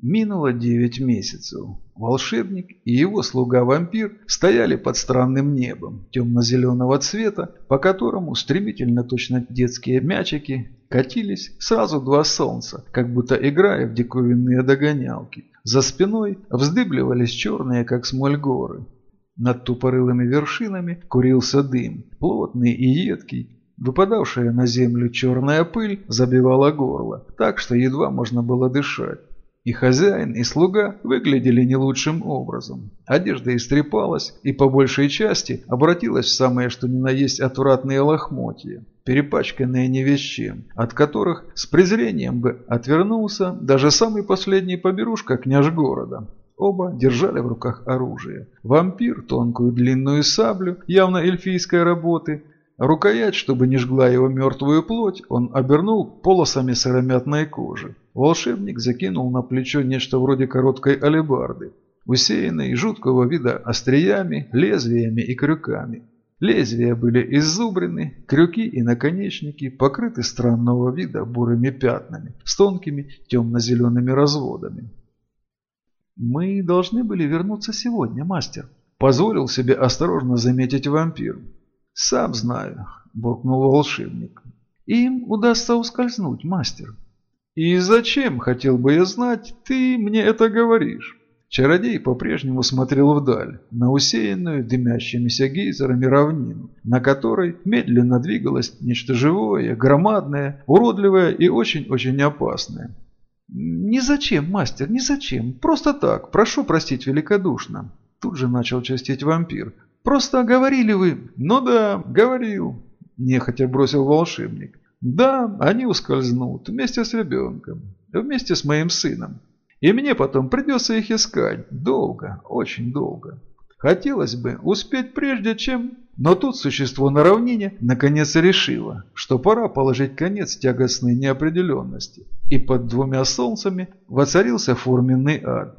Минуло девять месяцев. Волшебник и его слуга-вампир стояли под странным небом темно-зеленого цвета, по которому стремительно точно детские мячики катились сразу два солнца, как будто играя в диковинные догонялки. За спиной вздыбливались черные, как смоль, горы. Над тупорылыми вершинами курился дым, плотный и едкий. Выпадавшая на землю черная пыль забивала горло, так что едва можно было дышать. И хозяин, и слуга выглядели не лучшим образом. Одежда истрепалась и по большей части обратилась в самое что ни на есть отвратные лохмотья, перепачканные не чем, от которых с презрением бы отвернулся даже самый последний поберушка княж города. Оба держали в руках оружие. Вампир – тонкую длинную саблю, явно эльфийской работы. Рукоять, чтобы не жгла его мертвую плоть, он обернул полосами сыромятной кожи. Волшебник закинул на плечо нечто вроде короткой алебарды, усеянной жуткого вида остриями, лезвиями и крюками. Лезвия были иззубрены, крюки и наконечники покрыты странного вида бурыми пятнами с тонкими темно-зелеными разводами. «Мы должны были вернуться сегодня, мастер», — позволил себе осторожно заметить вампир. «Сам знаю», — буркнул волшебник. «Им удастся ускользнуть, мастер», «И зачем, хотел бы я знать, ты мне это говоришь?» Чародей по-прежнему смотрел вдаль, на усеянную дымящимися гейзерами равнину, на которой медленно двигалось нечто живое, громадное, уродливое и очень-очень опасное. «Ни зачем, мастер, ни зачем. Просто так, прошу простить великодушно». Тут же начал частить вампир. «Просто говорили вы...» «Ну да, говорил», – нехотя бросил волшебник. Да, они ускользнут вместе с ребенком, вместе с моим сыном. И мне потом придется их искать. Долго, очень долго. Хотелось бы успеть прежде, чем... Но тут существо на равнине наконец решило, что пора положить конец тягостной неопределенности. И под двумя солнцами воцарился форменный ад.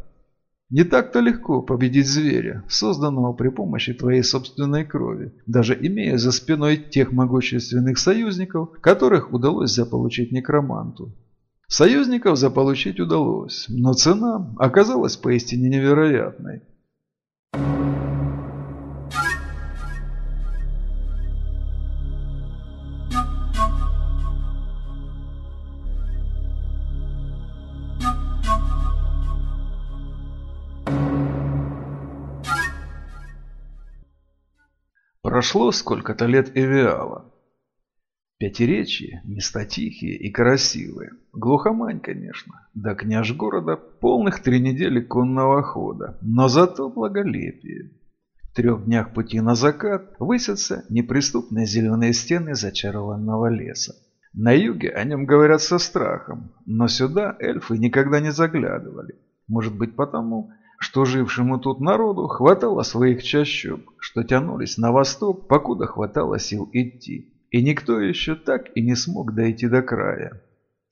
Не так-то легко победить зверя, созданного при помощи твоей собственной крови, даже имея за спиной тех могущественных союзников, которых удалось заполучить некроманту. Союзников заполучить удалось, но цена оказалась поистине невероятной. Прошло сколько-то лет Эвиала. Пятиречье, места тихие и красивые. Глухомань, конечно. Да княж города полных три недели конного хода. Но зато благолепие. В трех днях пути на закат высятся неприступные зеленые стены зачарованного леса. На юге о нем говорят со страхом, но сюда эльфы никогда не заглядывали. Может быть потому, что жившему тут народу хватало своих чащоб, что тянулись на восток, покуда хватало сил идти. И никто еще так и не смог дойти до края.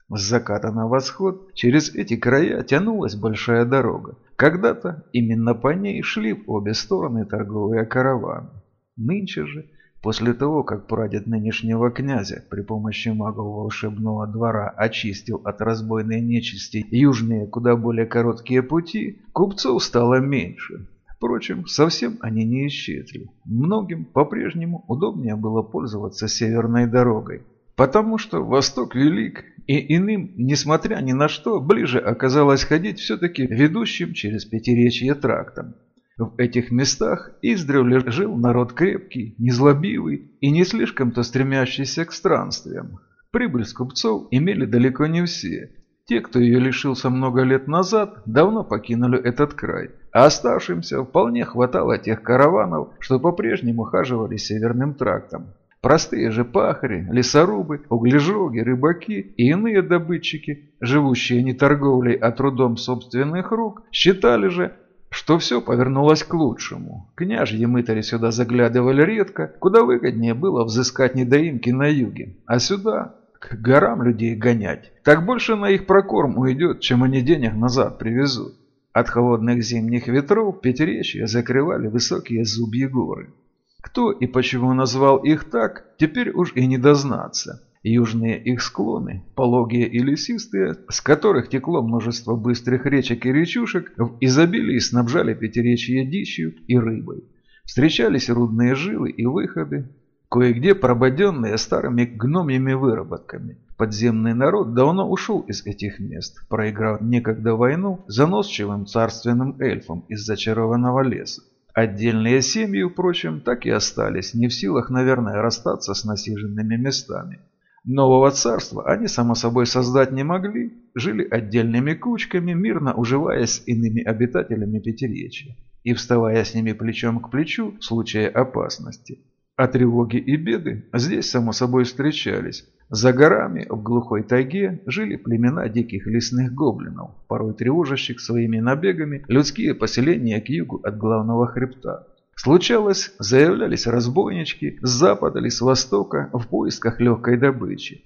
С заката на восход через эти края тянулась большая дорога. Когда-то именно по ней шли в обе стороны торговые караваны. Нынче же После того, как прадед нынешнего князя при помощи магов волшебного двора очистил от разбойной нечисти южные куда более короткие пути, купцов стало меньше. Впрочем, совсем они не исчезли. Многим по-прежнему удобнее было пользоваться северной дорогой. Потому что Восток велик, и иным, несмотря ни на что, ближе оказалось ходить все-таки ведущим через Пятиречье трактом. В этих местах издревле жил народ крепкий, незлобивый и не слишком-то стремящийся к странствиям. Прибыль с купцов имели далеко не все. Те, кто ее лишился много лет назад, давно покинули этот край, а оставшимся вполне хватало тех караванов, что по-прежнему хаживали северным трактом. Простые же пахари, лесорубы, углежоги, рыбаки и иные добытчики, живущие не торговлей, а трудом собственных рук, считали же, что все повернулось к лучшему. Княжьи мытари сюда заглядывали редко, куда выгоднее было взыскать недоимки на юге, а сюда к горам людей гонять. Так больше на их прокорм уйдет, чем они денег назад привезут. От холодных зимних ветров Пятеречья закрывали высокие зубьи горы. Кто и почему назвал их так, теперь уж и не дознаться. Южные их склоны, пологие и лесистые, с которых текло множество быстрых речек и речушек, в изобилии снабжали пятиречье дичью и рыбой. Встречались рудные жилы и выходы, кое-где прободенные старыми гномьими выработками. Подземный народ давно ушел из этих мест, проиграв некогда войну заносчивым царственным эльфам из зачарованного леса. Отдельные семьи, впрочем, так и остались, не в силах, наверное, расстаться с насиженными местами. Нового царства они, само собой, создать не могли, жили отдельными кучками, мирно уживаясь с иными обитателями Пятеречья и вставая с ними плечом к плечу в случае опасности. А тревоги и беды здесь, само собой, встречались. За горами, в глухой тайге, жили племена диких лесных гоблинов, порой тревожащих своими набегами людские поселения к югу от главного хребта. Случалось, заявлялись разбойнички с запада или с востока в поисках легкой добычи.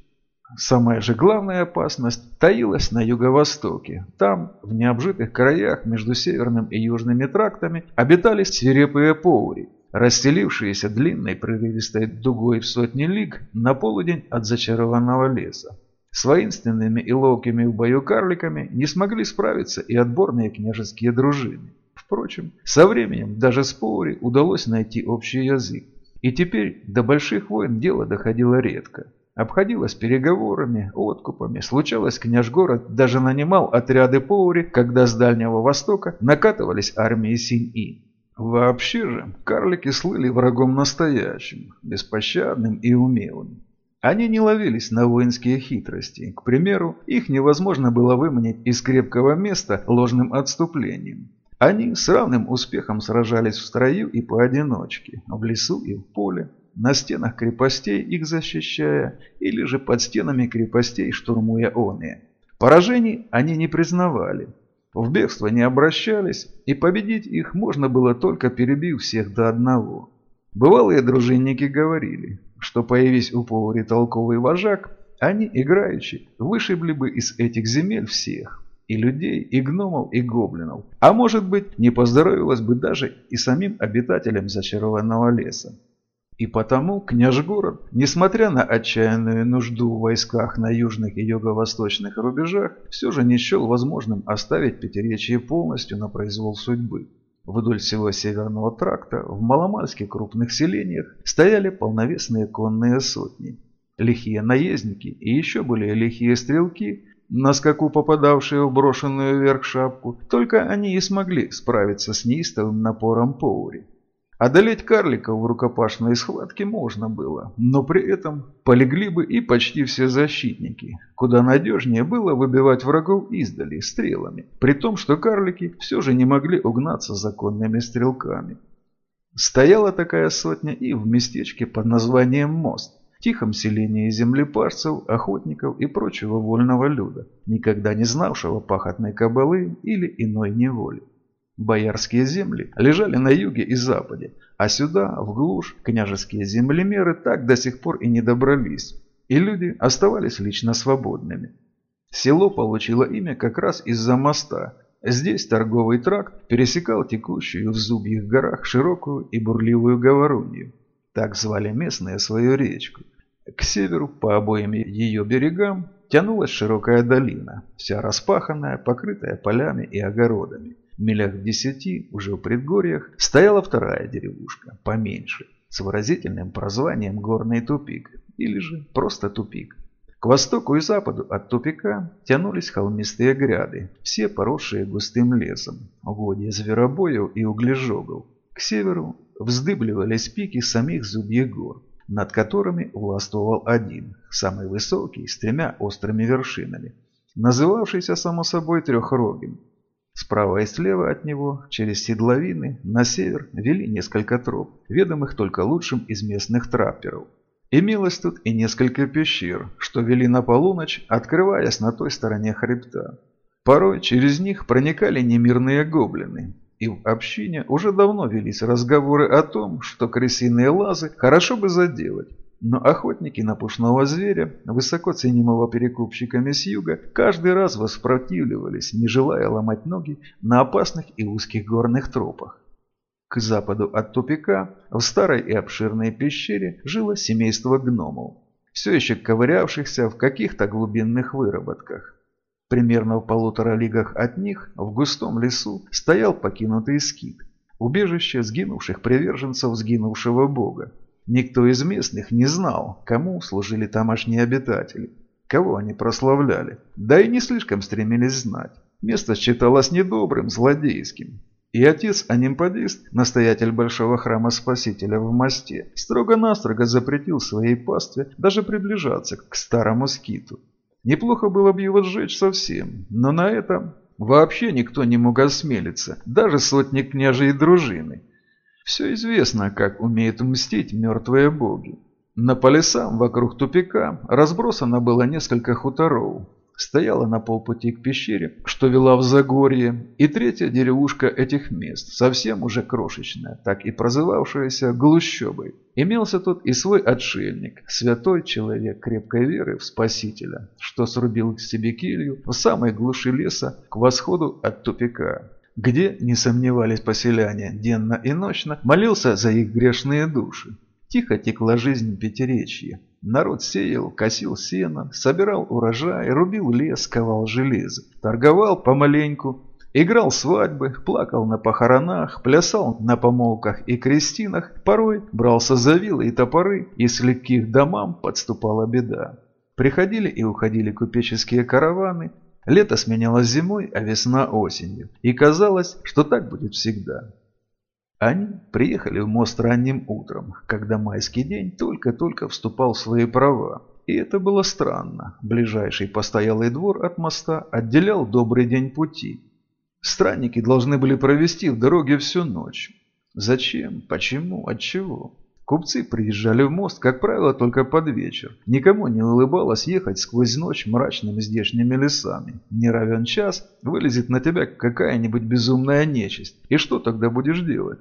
Самая же главная опасность таилась на юго-востоке. Там, в необжитых краях между северным и южными трактами, обитали свирепые поури, расстелившиеся длинной прерывистой дугой в сотни лиг на полудень от зачарованного леса. С воинственными и ловкими в бою карликами не смогли справиться и отборные княжеские дружины. Впрочем, со временем даже с Поури удалось найти общий язык. И теперь до больших войн дело доходило редко. Обходилось переговорами, откупами. Случалось, княжгород даже нанимал отряды Поури, когда с Дальнего Востока накатывались армии Синь-И. Вообще же, карлики слыли врагом настоящим, беспощадным и умелым. Они не ловились на воинские хитрости. К примеру, их невозможно было выманить из крепкого места ложным отступлением. Они с равным успехом сражались в строю и поодиночке, в лесу и в поле, на стенах крепостей их защищая, или же под стенами крепостей штурмуя оные. Поражений они не признавали, в бегство не обращались, и победить их можно было только перебив всех до одного. Бывалые дружинники говорили, что появись у повари толковый вожак, они, играючи, вышибли бы из этих земель всех, и людей, и гномов, и гоблинов. А может быть, не поздоровилось бы даже и самим обитателям зачарованного леса. И потому княжгород, несмотря на отчаянную нужду в войсках на южных и юго-восточных рубежах, все же не счел возможным оставить Пятеречье полностью на произвол судьбы. Вдоль всего северного тракта, в маломальски крупных селениях, стояли полновесные конные сотни. Лихие наездники и еще более лихие стрелки, на скаку попадавшие в брошенную вверх шапку, только они и смогли справиться с неистовым напором Поури. Одолеть карликов в рукопашной схватке можно было, но при этом полегли бы и почти все защитники. Куда надежнее было выбивать врагов издали, стрелами, при том, что карлики все же не могли угнаться законными стрелками. Стояла такая сотня и в местечке под названием Мост, тихом селении землепарцев, охотников и прочего вольного люда, никогда не знавшего пахотной кабалы или иной неволи. Боярские земли лежали на юге и западе, а сюда, в глушь, княжеские землемеры так до сих пор и не добрались, и люди оставались лично свободными. Село получило имя как раз из-за моста. Здесь торговый тракт пересекал текущую в Зубьих горах широкую и бурливую Говорунью. Так звали местные свою речку. К северу, по обоим ее берегам, тянулась широкая долина, вся распаханная, покрытая полями и огородами. Милях в десяти, уже в предгорьях, стояла вторая деревушка, поменьше, с выразительным прозванием «Горный тупик» или же просто «Тупик». К востоку и западу от тупика тянулись холмистые гряды, все поросшие густым лесом, угодья зверобоев и углежогов. К северу вздыбливались пики самих зубьих гор, над которыми властвовал один, самый высокий, с тремя острыми вершинами, называвшийся само собой Трехрогим. Справа и слева от него, через седловины, на север вели несколько троп, ведомых только лучшим из местных трапперов. Имелось тут и несколько пещер, что вели на полуночь, открываясь на той стороне хребта. Порой через них проникали немирные гоблины, и в общине уже давно велись разговоры о том, что крысиные лазы хорошо бы заделать, но охотники на пушного зверя, высоко ценимого перекупщиками с юга, каждый раз воспротивливались, не желая ломать ноги на опасных и узких горных тропах. К западу от тупика, в старой и обширной пещере, жило семейство гномов. все еще ковырявшихся в каких-то глубинных выработках. Примерно в полутора лигах от них, в густом лесу, стоял покинутый скит, убежище сгинувших приверженцев сгинувшего бога. Никто из местных не знал, кому служили тамошние обитатели, кого они прославляли, да и не слишком стремились знать. Место считалось недобрым, злодейским. И отец Анимпадист, настоятель Большого Храма Спасителя в Мосте, строго-настрого запретил своей пастве даже приближаться к старому скиту. Неплохо было бы его сжечь совсем, но на это вообще никто не мог осмелиться, даже сотни княжей дружины. Все известно, как умеют мстить мертвые боги. На полесам вокруг тупика разбросано было несколько хуторов, стояла на полпути к пещере, что вела в Загорье, и третья деревушка этих мест, совсем уже крошечная, так и прозывавшаяся Глущобой. Имелся тут и свой отшельник, святой человек крепкой веры в Спасителя, что срубил к себе келью в самой глуши леса к восходу от тупика где, не сомневались поселяне, денно и ночно молился за их грешные души. Тихо текла жизнь Пятеречья. Народ сеял, косил сено, собирал урожай, рубил лес, ковал железо, торговал помаленьку, играл свадьбы, плакал на похоронах, плясал на помолках и крестинах, порой брался за вилы и топоры, если к их домам подступала беда. Приходили и уходили купеческие караваны, лето сменялось зимой, а весна осенью, и казалось, что так будет всегда. Они приехали в мост ранним утром, когда майский день только-только вступал в свои права. И это было странно. Ближайший постоялый двор от моста отделял добрый день пути. Странники должны были провести в дороге всю ночь. Зачем? Почему? Отчего? Купцы приезжали в мост, как правило, только под вечер. Никому не улыбалось ехать сквозь ночь мрачными здешними лесами. Не равен час, вылезет на тебя какая-нибудь безумная нечисть. И что тогда будешь делать?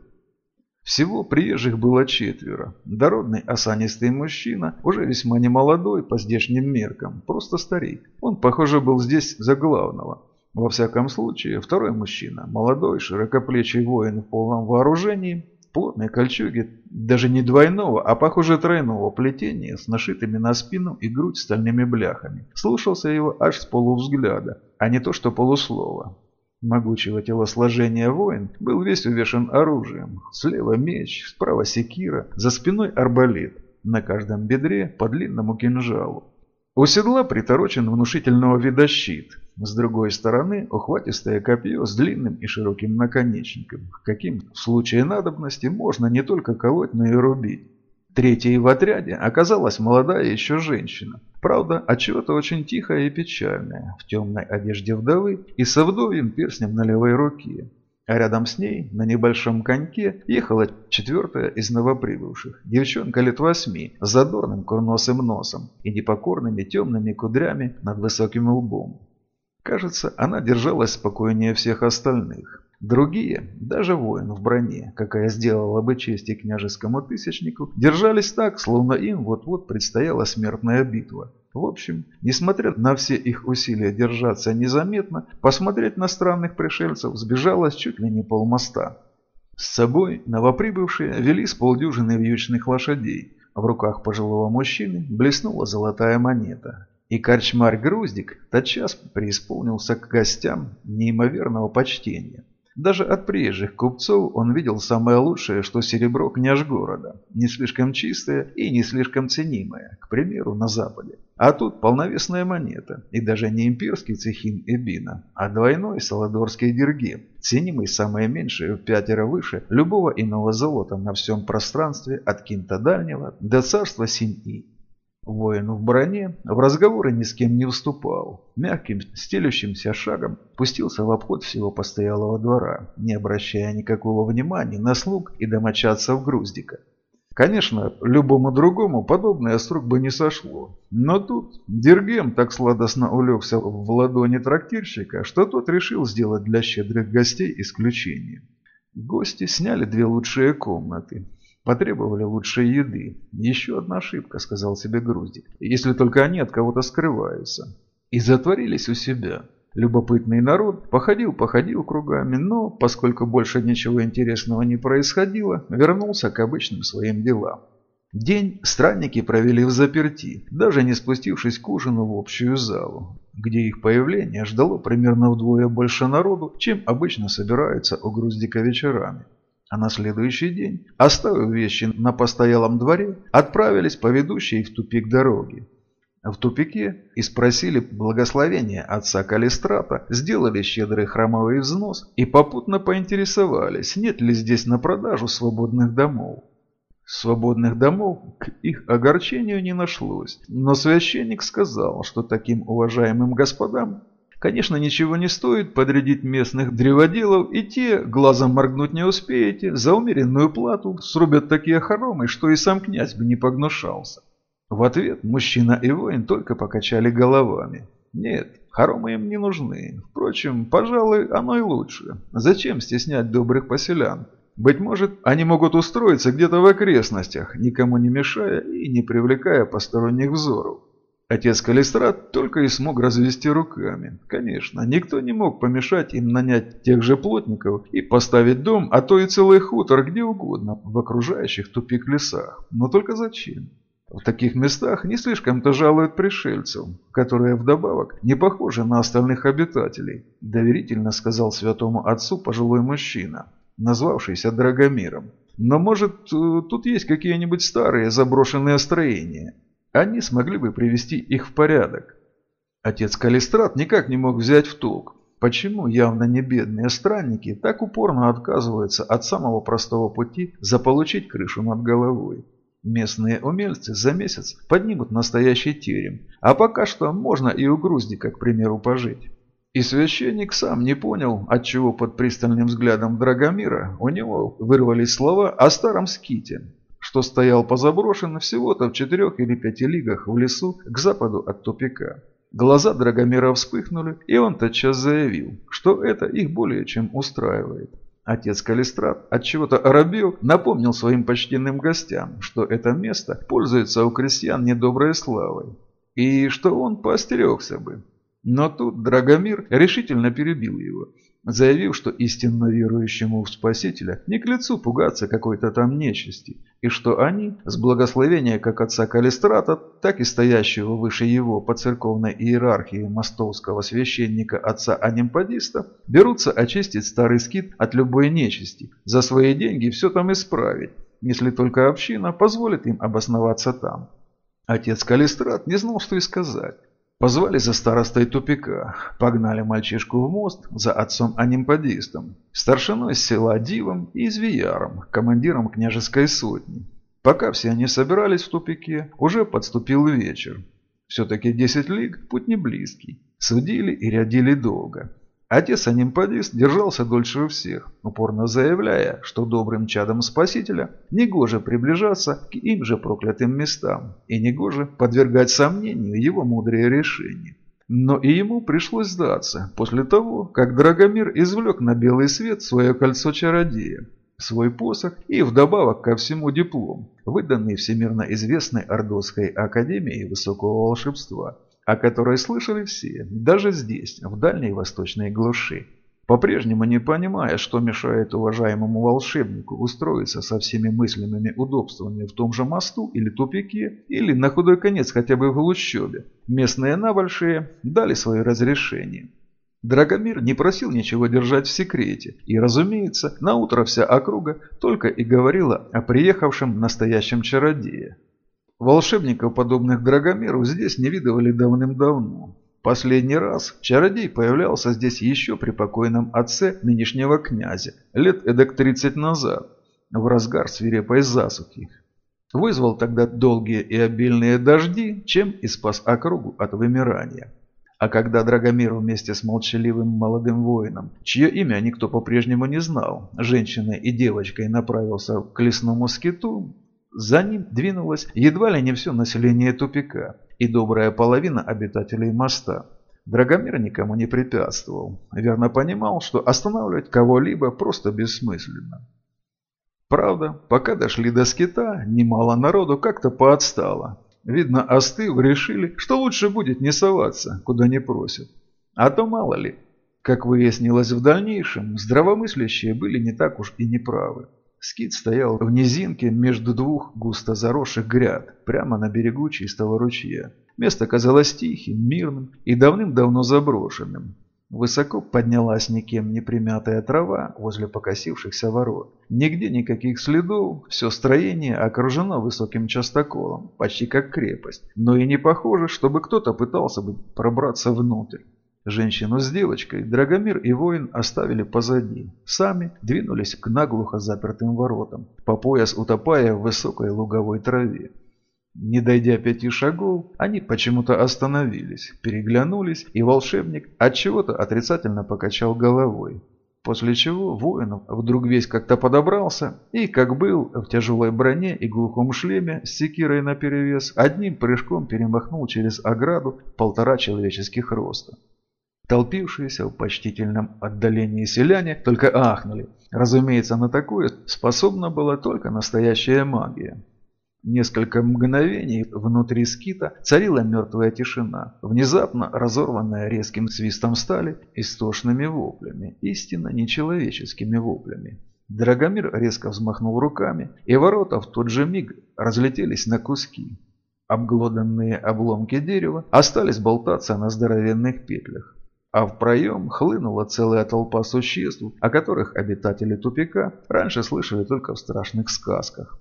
Всего приезжих было четверо. Дородный осанистый мужчина, уже весьма немолодой по здешним меркам, просто старик. Он, похоже, был здесь за главного. Во всяком случае, второй мужчина, молодой, широкоплечий воин в полном вооружении, плотной кольчуге, даже не двойного, а похоже тройного плетения, с нашитыми на спину и грудь стальными бляхами. Слушался его аж с полувзгляда, а не то что полуслова. Могучего телосложения воин был весь увешан оружием. Слева меч, справа секира, за спиной арбалет. На каждом бедре по длинному кинжалу. У седла приторочен внушительного вида щит. С другой стороны ухватистое копье с длинным и широким наконечником, каким в случае надобности можно не только колоть, но и рубить. Третьей в отряде оказалась молодая еще женщина. Правда, отчего-то очень тихая и печальная, в темной одежде вдовы и со вдовьим перстнем на левой руке. А рядом с ней, на небольшом коньке, ехала четвертая из новоприбывших. Девчонка лет восьми, с задорным курносым носом и непокорными темными кудрями над высоким лбом. Кажется, она держалась спокойнее всех остальных. Другие, даже воин в броне, какая сделала бы честь и княжескому тысячнику, держались так, словно им вот-вот предстояла смертная битва. В общем, несмотря на все их усилия держаться незаметно, посмотреть на странных пришельцев сбежалось чуть ли не полмоста. С собой новоприбывшие вели с полдюжины вьючных лошадей. В руках пожилого мужчины блеснула золотая монета. И корчмарь Груздик тотчас преисполнился к гостям неимоверного почтения. Даже от приезжих купцов он видел самое лучшее, что серебро княж города. Не слишком чистое и не слишком ценимое, к примеру, на Западе. А тут полновесная монета, и даже не имперский цехин Эбина, а двойной саладорский диргем, ценимый самое меньшее в пятеро выше любого иного золота на всем пространстве от Кинта Дальнего до царства Синь-И. Воин в броне в разговоры ни с кем не вступал. Мягким, стелющимся шагом пустился в обход всего постоялого двора, не обращая никакого внимания на слуг и домочадцев Груздика. Конечно, любому другому подобное с бы не сошло. Но тут Дергем так сладостно улегся в ладони трактирщика, что тот решил сделать для щедрых гостей исключение. Гости сняли две лучшие комнаты. Потребовали лучшей еды. Еще одна ошибка, сказал себе Груздик. Если только они от кого-то скрываются. И затворились у себя. Любопытный народ походил-походил кругами, но, поскольку больше ничего интересного не происходило, вернулся к обычным своим делам. День странники провели в заперти, даже не спустившись к ужину в общую залу, где их появление ждало примерно вдвое больше народу, чем обычно собираются у Груздика вечерами. А на следующий день, оставив вещи на постоялом дворе, отправились по ведущей в тупик дороги. В тупике и спросили благословения отца Калистрата, сделали щедрый храмовый взнос и попутно поинтересовались, нет ли здесь на продажу свободных домов. Свободных домов к их огорчению не нашлось, но священник сказал, что таким уважаемым господам Конечно, ничего не стоит подрядить местных древоделов, и те, глазом моргнуть не успеете, за умеренную плату срубят такие хоромы, что и сам князь бы не погнушался. В ответ мужчина и воин только покачали головами. Нет, хоромы им не нужны. Впрочем, пожалуй, оно и лучше. Зачем стеснять добрых поселян? Быть может, они могут устроиться где-то в окрестностях, никому не мешая и не привлекая посторонних взоров. Отец Калистрат только и смог развести руками. Конечно, никто не мог помешать им нанять тех же плотников и поставить дом, а то и целый хутор где угодно, в окружающих тупик лесах. Но только зачем? В таких местах не слишком-то жалуют пришельцев, которые вдобавок не похожи на остальных обитателей, доверительно сказал святому отцу пожилой мужчина, назвавшийся Драгомиром. Но может э, тут есть какие-нибудь старые заброшенные строения? Они смогли бы привести их в порядок. Отец Калистрат никак не мог взять в толк, почему явно не бедные странники так упорно отказываются от самого простого пути заполучить крышу над головой. Местные умельцы за месяц поднимут настоящий терем, а пока что можно и у Груздика, к примеру, пожить. И священник сам не понял, отчего под пристальным взглядом Драгомира у него вырвались слова о старом ските, что стоял позаброшен всего-то в четырех или пяти лигах в лесу к западу от тупика. Глаза Драгомира вспыхнули, и он тотчас заявил, что это их более чем устраивает. Отец Калистрат, отчего-то оробел, напомнил своим почтенным гостям, что это место пользуется у крестьян недоброй славой, и что он поостерегся бы. Но тут Драгомир решительно перебил его заявив, что истинно верующему в Спасителя не к лицу пугаться какой-то там нечисти, и что они, с благословения как отца Калистрата, так и стоящего выше его по церковной иерархии мостовского священника отца Анимпадиста, берутся очистить старый скит от любой нечисти, за свои деньги все там исправить, если только община позволит им обосноваться там. Отец Калистрат не знал, что и сказать. Позвали за старостой тупика, погнали мальчишку в мост за отцом-анимпадистом, старшиной села Дивом и Извияром, командиром княжеской сотни. Пока все они собирались в тупике, уже подступил вечер. Все-таки 10 лиг – путь не близкий. Судили и рядили долго. Отец анимпадист держался дольше всех, упорно заявляя, что добрым чадом Спасителя негоже приближаться к им же проклятым местам и негоже подвергать сомнению его мудрые решения. Но и ему пришлось сдаться после того, как Драгомир извлек на белый свет свое кольцо чародея, свой посох и вдобавок ко всему диплом, выданный всемирно известной Ордовской академией высокого волшебства – о которой слышали все, даже здесь, в дальней восточной глуши. По-прежнему не понимая, что мешает уважаемому волшебнику устроиться со всеми мысленными удобствами в том же мосту или тупике, или на худой конец хотя бы в лущобе, местные набольшие дали свое разрешение. Драгомир не просил ничего держать в секрете, и, разумеется, на утро вся округа только и говорила о приехавшем настоящем чародее. Волшебников, подобных Драгомиру, здесь не видывали давным-давно. Последний раз чародей появлялся здесь еще при покойном отце нынешнего князя, лет эдак 30 назад, в разгар свирепой засухи. Вызвал тогда долгие и обильные дожди, чем и спас округу от вымирания. А когда Драгомир вместе с молчаливым молодым воином, чье имя никто по-прежнему не знал, женщиной и девочкой направился к лесному скиту, за ним двинулось едва ли не все население тупика и добрая половина обитателей моста. Драгомир никому не препятствовал, верно понимал, что останавливать кого-либо просто бессмысленно. Правда, пока дошли до скита, немало народу как-то поотстало. Видно, остыв, решили, что лучше будет не соваться, куда не просят. А то мало ли. Как выяснилось в дальнейшем, здравомыслящие были не так уж и неправы. Скит стоял в низинке между двух густо заросших гряд, прямо на берегу чистого ручья. Место казалось тихим, мирным и давным-давно заброшенным. Высоко поднялась никем не примятая трава возле покосившихся ворот. Нигде никаких следов, все строение окружено высоким частоколом, почти как крепость, но и не похоже, чтобы кто-то пытался бы пробраться внутрь. Женщину с девочкой Драгомир и воин оставили позади. Сами двинулись к наглухо запертым воротам, по пояс утопая в высокой луговой траве. Не дойдя пяти шагов, они почему-то остановились, переглянулись, и волшебник от чего-то отрицательно покачал головой. После чего воин вдруг весь как-то подобрался и, как был, в тяжелой броне и глухом шлеме с секирой наперевес, одним прыжком перемахнул через ограду полтора человеческих роста. Толпившиеся в почтительном отдалении селяне только ахнули. Разумеется, на такое способна была только настоящая магия. Несколько мгновений внутри скита царила мертвая тишина, внезапно разорванная резким свистом стали истошными воплями, истинно нечеловеческими воплями. Драгомир резко взмахнул руками, и ворота в тот же миг разлетелись на куски. Обглоданные обломки дерева остались болтаться на здоровенных петлях. А в проем хлынула целая толпа существ, о которых обитатели тупика раньше слышали только в страшных сказках.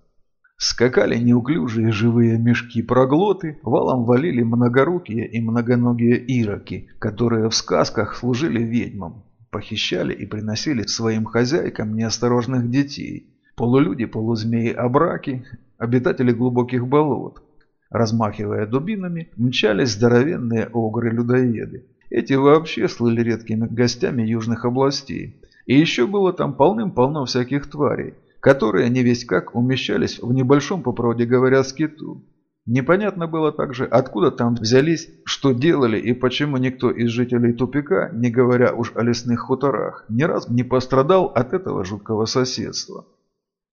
Скакали неуклюжие живые мешки-проглоты, валом валили многорукие и многоногие ироки, которые в сказках служили ведьмам, похищали и приносили своим хозяйкам неосторожных детей. Полулюди-полузмеи-обраки, обитатели глубоких болот. Размахивая дубинами, мчались здоровенные огры-людоеды. Эти вообще слыли редкими гостями южных областей. И еще было там полным-полно всяких тварей – которые не весь как умещались в небольшом, по правде говоря, скиту. Непонятно было также, откуда там взялись, что делали и почему никто из жителей тупика, не говоря уж о лесных хуторах, ни раз не пострадал от этого жуткого соседства.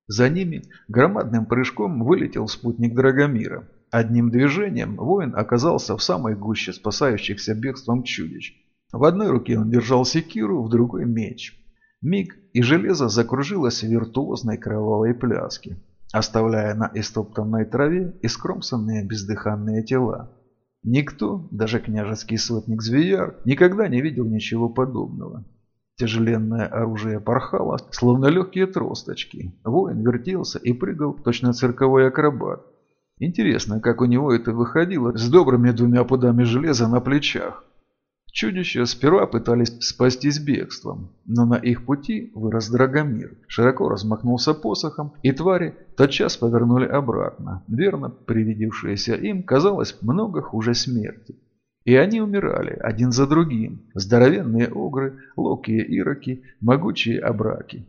За ними громадным прыжком вылетел спутник Драгомира. Одним движением воин оказался в самой гуще спасающихся бегством чудищ. В одной руке он держал секиру, в другой меч. Миг, и железо закружилось в виртуозной кровавой пляске, оставляя на истоптанной траве искромсанные бездыханные тела. Никто, даже княжеский сотник Звияр, никогда не видел ничего подобного. Тяжеленное оружие порхало, словно легкие тросточки. Воин вертелся и прыгал, точно цирковой акробат. Интересно, как у него это выходило с добрыми двумя пудами железа на плечах. Чудища сперва пытались спастись бегством, но на их пути вырос Драгомир, широко размахнулся посохом, и твари тотчас повернули обратно. Верно, привидевшееся им казалось много хуже смерти. И они умирали один за другим, здоровенные огры, ловкие ироки, могучие обраки.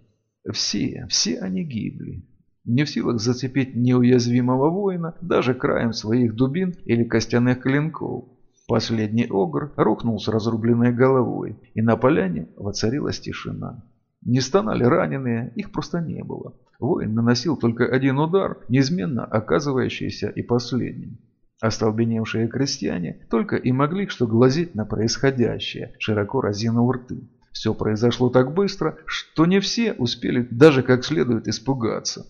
Все, все они гибли. Не в силах зацепить неуязвимого воина даже краем своих дубин или костяных клинков. Последний огр рухнул с разрубленной головой, и на поляне воцарилась тишина. Не стонали раненые, их просто не было. Воин наносил только один удар, неизменно оказывающийся и последним. Остолбеневшие крестьяне только и могли что глазеть на происходящее, широко разинув рты. Все произошло так быстро, что не все успели даже как следует испугаться.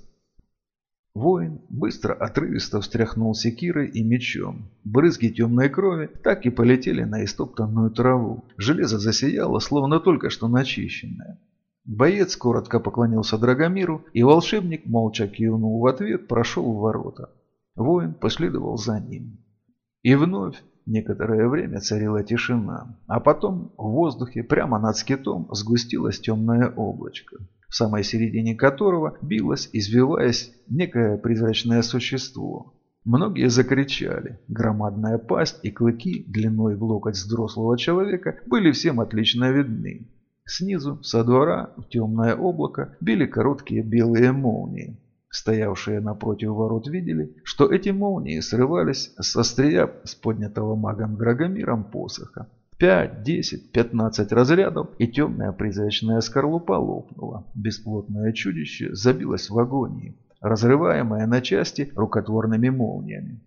Воин быстро отрывисто встряхнул секирой и мечом. Брызги темной крови так и полетели на истоптанную траву. Железо засияло, словно только что начищенное. Боец коротко поклонился Драгомиру, и волшебник, молча кивнул в ответ, прошел в ворота. Воин последовал за ним. И вновь некоторое время царила тишина, а потом в воздухе прямо над скитом сгустилось темное облачко в самой середине которого билось, извиваясь, некое призрачное существо. Многие закричали. Громадная пасть и клыки длиной в локоть взрослого человека были всем отлично видны. Снизу, со двора, в темное облако, били короткие белые молнии. Стоявшие напротив ворот видели, что эти молнии срывались с острия с поднятого магом Драгомиром посоха. Пять, десять, пятнадцать разрядов, и темная призрачная скорлупа лопнула. Бесплотное чудище забилось в агонии, разрываемое на части рукотворными молниями.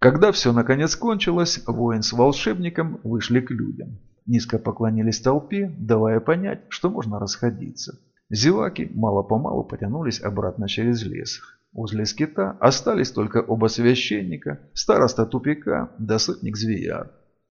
Когда все наконец кончилось, воин с волшебником вышли к людям. Низко поклонились толпе, давая понять, что можно расходиться. Зеваки мало-помалу потянулись обратно через лес. Возле скита остались только оба священника, староста тупика да сытник Звияр.